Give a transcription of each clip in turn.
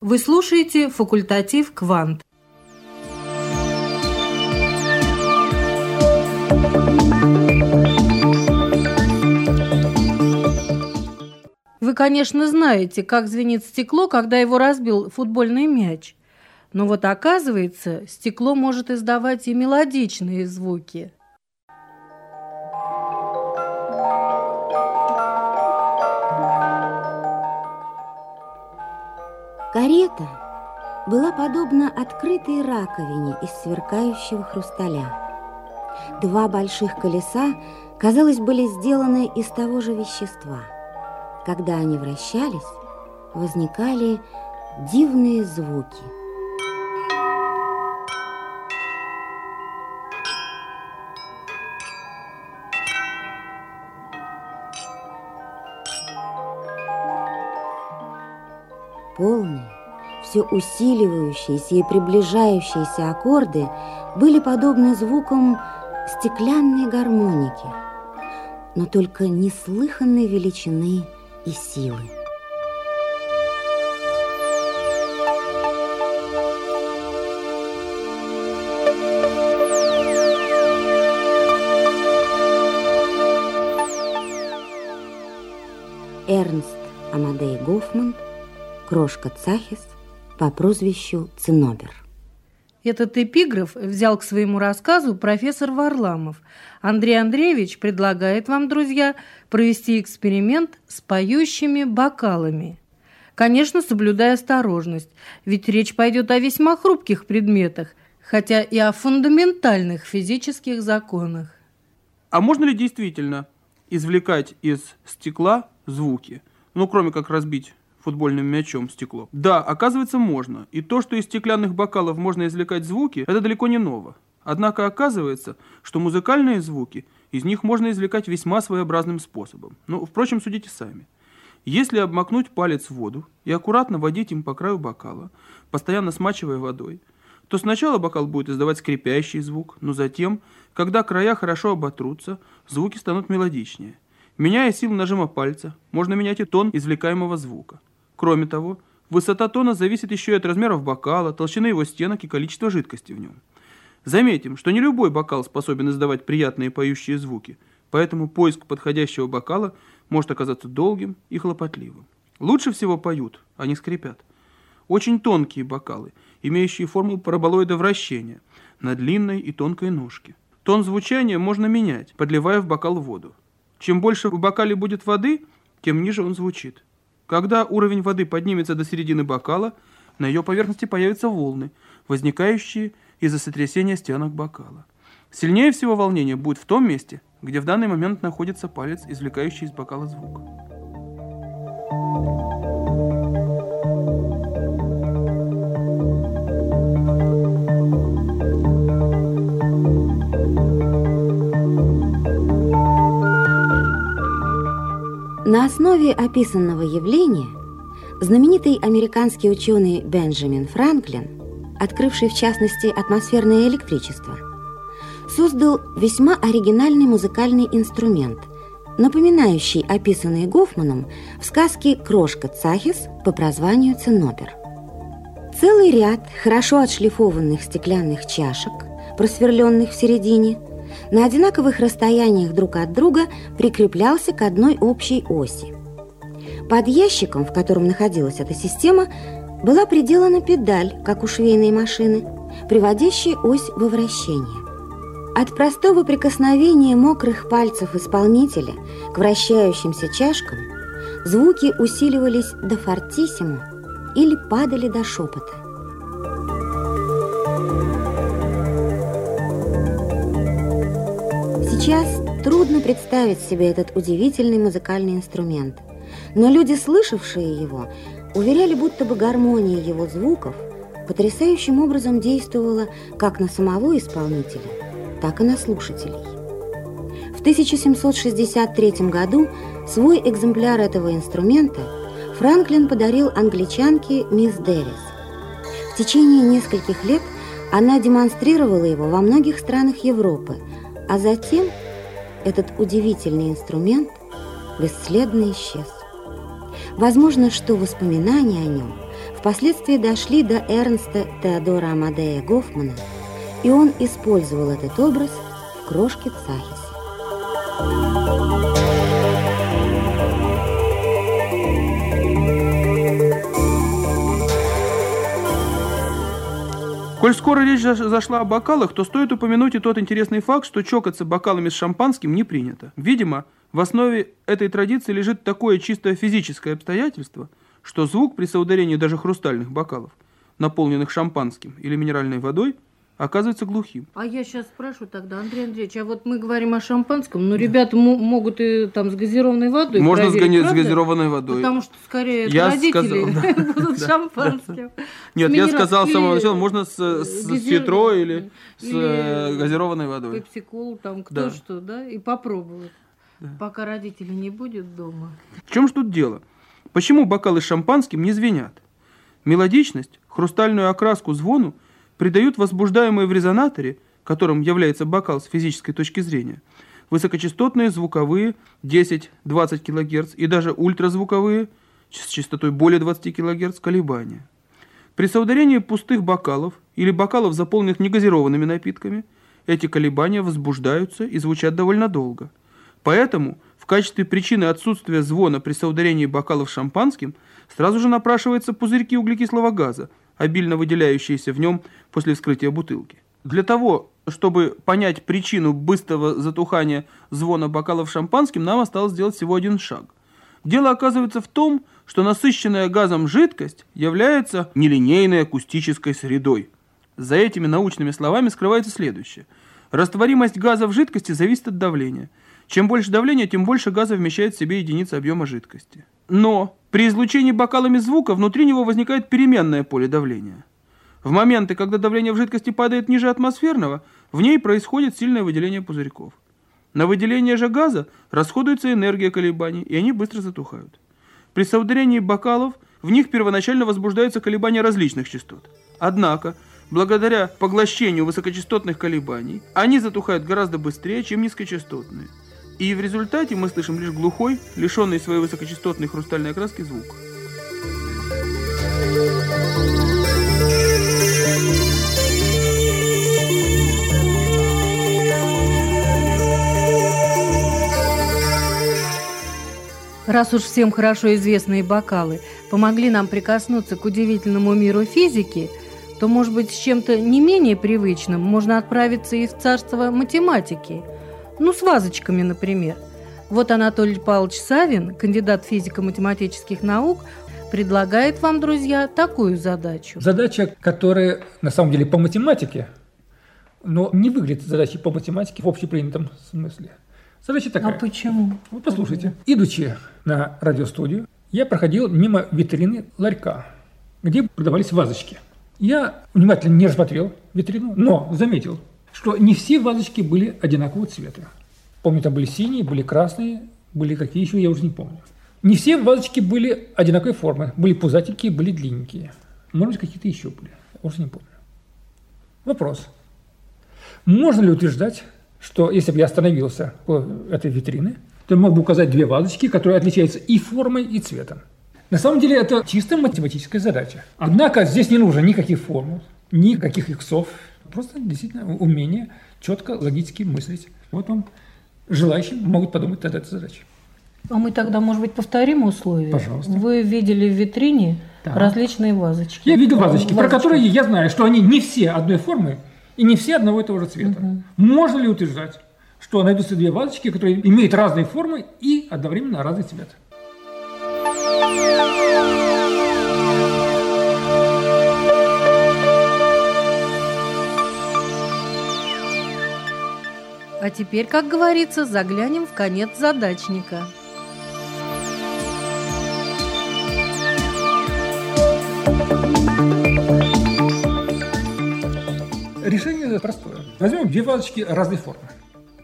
Вы слушаете факультатив «Квант». Вы, конечно, знаете, как звенит стекло, когда его разбил футбольный мяч. Но вот оказывается, стекло может издавать и мелодичные звуки. Карета была подобна открытой раковине из сверкающего хрусталя. Два больших колеса, казалось, были сделаны из того же вещества – когда они вращались, возникали дивные звуки. Полные, все усиливающиеся и приближающиеся аккорды были подобны звукам стеклянной гармоники, но только неслыханной величины – и силы. Эрнст Амадей Гофман, Крошка Цахис по прозвищу Цинобер. Этот эпиграф взял к своему рассказу профессор Варламов. Андрей Андреевич предлагает вам, друзья, провести эксперимент с поющими бокалами. Конечно, соблюдая осторожность, ведь речь пойдет о весьма хрупких предметах, хотя и о фундаментальных физических законах. А можно ли действительно извлекать из стекла звуки? Ну, кроме как разбить футбольным мячом стекло. Да, оказывается, можно. И то, что из стеклянных бокалов можно извлекать звуки, это далеко не ново. Однако оказывается, что музыкальные звуки, из них можно извлекать весьма своеобразным способом. Ну, впрочем, судите сами. Если обмакнуть палец в воду и аккуратно водить им по краю бокала, постоянно смачивая водой, то сначала бокал будет издавать скрипящий звук, но затем, когда края хорошо оботрутся, звуки станут мелодичнее. Меняя силу нажима пальца, можно менять и тон извлекаемого звука. Кроме того, высота тона зависит еще и от размеров бокала, толщины его стенок и количества жидкости в нем. Заметим, что не любой бокал способен издавать приятные поющие звуки, поэтому поиск подходящего бокала может оказаться долгим и хлопотливым. Лучше всего поют, а не скрипят. Очень тонкие бокалы, имеющие форму параболоида вращения, на длинной и тонкой ножке. Тон звучания можно менять, подливая в бокал воду. Чем больше в бокале будет воды, тем ниже он звучит. Когда уровень воды поднимется до середины бокала, на ее поверхности появятся волны, возникающие из-за сотрясения стенок бокала. Сильнее всего волнение будет в том месте, где в данный момент находится палец, извлекающий из бокала звук. На основе описанного явления знаменитый американский ученый Бенджамин Франклин, открывший в частности атмосферное электричество, создал весьма оригинальный музыкальный инструмент, напоминающий описанный Гофманом в сказке «Крошка Цахис» по прозванию Цинобер. Целый ряд хорошо отшлифованных стеклянных чашек, просверленных в середине – на одинаковых расстояниях друг от друга прикреплялся к одной общей оси. Под ящиком, в котором находилась эта система, была приделана педаль, как у швейной машины, приводящая ось во вращение. От простого прикосновения мокрых пальцев исполнителя к вращающимся чашкам звуки усиливались до фортиссимо или падали до шепота. Трудно представить себе этот удивительный музыкальный инструмент. Но люди, слышавшие его, уверяли, будто бы гармония его звуков потрясающим образом действовала как на самого исполнителя, так и на слушателей. В 1763 году свой экземпляр этого инструмента Франклин подарил англичанке мисс Дэвис. В течение нескольких лет она демонстрировала его во многих странах Европы – А затем этот удивительный инструмент бесследно исчез. Возможно, что воспоминания о нем впоследствии дошли до Эрнста Теодора Амадея Гофмана, и он использовал этот образ в «Крошке Цахисе». Коль скоро речь зашла о бокалах, то стоит упомянуть и тот интересный факт, что чокаться бокалами с шампанским не принято. Видимо, в основе этой традиции лежит такое чисто физическое обстоятельство, что звук при соударении даже хрустальных бокалов, наполненных шампанским или минеральной водой – оказывается глухим. А я сейчас спрашиваю тогда, Андрей Андреевич, а вот мы говорим о шампанском, но ребята могут и там с газированной водой Можно с, с газированной водой. Потому что скорее я родители сказал, будут шампанским. Нет, я сказал с самого начала, можно с, с, с фитро или с э, газированной водой. Пепсикол, там кто что, да, и попробовать. Пока родителей не будет дома. В чем же тут дело? Почему бокалы с шампанским не звенят? Мелодичность, хрустальную окраску звону – придают возбуждаемые в резонаторе, которым является бокал с физической точки зрения, высокочастотные звуковые 10-20 кГц и даже ультразвуковые с частотой более 20 кГц колебания. При соударении пустых бокалов или бокалов, заполненных негазированными напитками, эти колебания возбуждаются и звучат довольно долго. Поэтому в качестве причины отсутствия звона при соударении бокалов шампанским сразу же напрашиваются пузырьки углекислого газа, обильно выделяющиеся в нем после вскрытия бутылки. Для того, чтобы понять причину быстрого затухания звона бокалов шампанским, нам осталось сделать всего один шаг. Дело оказывается в том, что насыщенная газом жидкость является нелинейной акустической средой. За этими научными словами скрывается следующее. Растворимость газа в жидкости зависит от давления. Чем больше давления, тем больше газа вмещает в себе единица объема жидкости. Но при излучении бокалами звука внутри него возникает переменное поле давления. В моменты, когда давление в жидкости падает ниже атмосферного, в ней происходит сильное выделение пузырьков. На выделение же газа расходуется энергия колебаний, и они быстро затухают. При соударении бокалов в них первоначально возбуждаются колебания различных частот. Однако, благодаря поглощению высокочастотных колебаний, они затухают гораздо быстрее, чем низкочастотные – и в результате мы слышим лишь глухой, лишенный своей высокочастотной хрустальной окраски звук. Раз уж всем хорошо известные бокалы помогли нам прикоснуться к удивительному миру физики, то, может быть, с чем-то не менее привычным можно отправиться и в царство математики – ну, с вазочками, например. Вот Анатолий Павлович Савин, кандидат физико-математических наук, предлагает вам, друзья, такую задачу. Задача, которая на самом деле по математике, но не выглядит задачей по математике в общепринятом смысле. Задача такая. А почему? Вот послушайте. Идучи на радиостудию, я проходил мимо витрины ларька, где продавались вазочки. Я внимательно не рассмотрел витрину, но заметил, что не все вазочки были одинакового цвета. Помню, там были синие, были красные, были какие еще, я уже не помню. Не все вазочки были одинаковой формы. Были пузатенькие, были длинненькие. Может быть, какие-то еще были. Я уже не помню. Вопрос. Можно ли утверждать, что если бы я остановился по этой витрине, то я мог бы указать две вазочки, которые отличаются и формой, и цветом? На самом деле это чисто математическая задача. Однако здесь не нужно никаких формул, никаких иксов, Просто действительно умение четко, логически мыслить. Вот вам желающие могут подумать над этой задачей. А мы тогда, может быть, повторим условия? Пожалуйста. Вы видели в витрине да. различные вазочки. Я видел вазочки, вазочки, про которые я знаю, что они не все одной формы и не все одного и того же цвета. Угу. Можно ли утверждать, что найдутся две вазочки, которые имеют разные формы и одновременно разный цвет? А теперь, как говорится, заглянем в конец задачника. Решение простое. Возьмем две вазочки разной формы.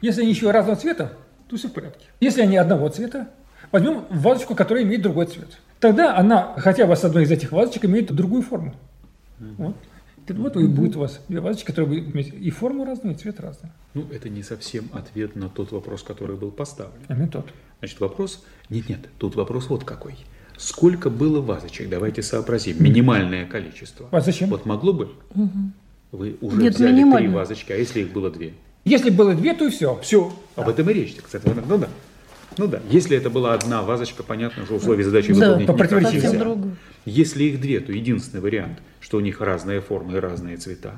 Если они еще разного цвета, то все в порядке. Если они одного цвета, возьмем вазочку, которая имеет другой цвет. Тогда она хотя бы с одной из этих вазочек имеет другую форму. Вот. Вот и будет у вас две вазочки, которые будут иметь и форму разную, и цвет разный. Ну, это не совсем ответ на тот вопрос, который был поставлен. Именно тот. Значит, вопрос... Нет-нет, тут вопрос вот какой. Сколько было вазочек? Давайте сообразим. Минимальное количество. А зачем? Вот могло бы? Вы уже Нет, взяли три минимально. вазочки, а если их было две? Если было две, то и все. Все. Об этом и речь. Кстати, ну да. Ну да. Если это была одна вазочка, понятно, что условия задачи Да, выполнить по никак нельзя. Другое. Если их две, то единственный вариант, что у них разные формы и разные цвета.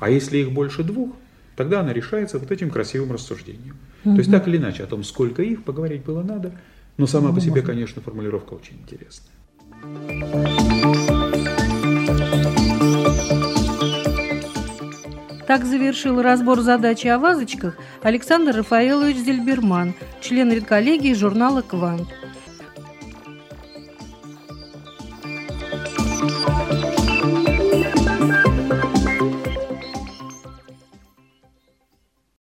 А если их больше двух, тогда она решается вот этим красивым рассуждением. То есть так или иначе, о том, сколько их, поговорить было надо. Но сама по себе, конечно, формулировка очень интересная. Так завершил разбор задачи о вазочках Александр Рафаэлович Зельберман, член редколлегии журнала «Квант».